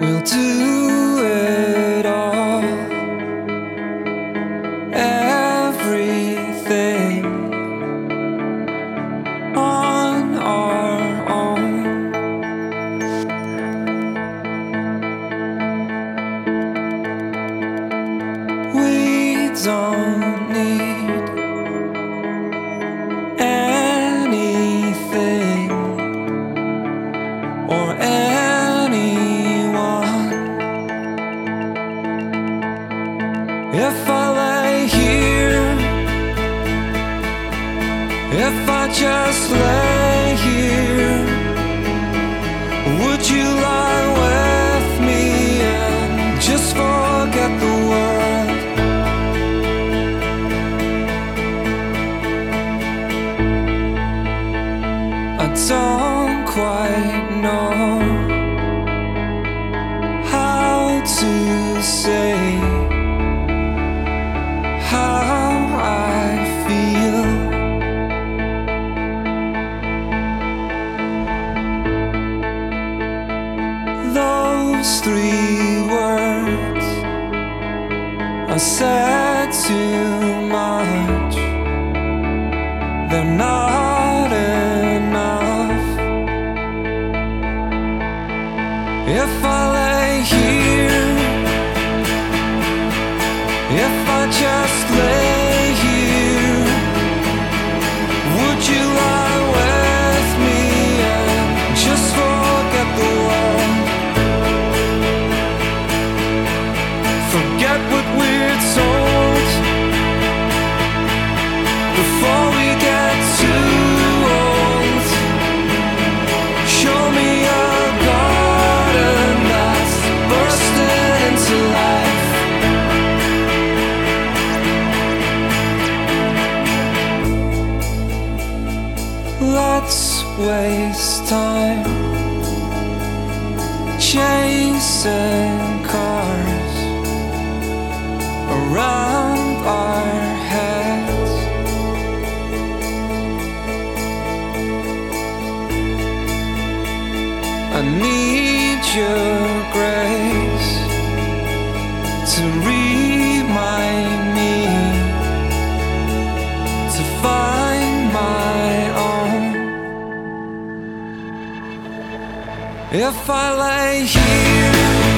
We'll do here, if I just lay here, would you lie with me and just forget the world? I don't quite know how to say said too much. They're not enough. If I lay here, if I just lay waste time chasing cars around our heads. I need your grace to remind me If I lay here,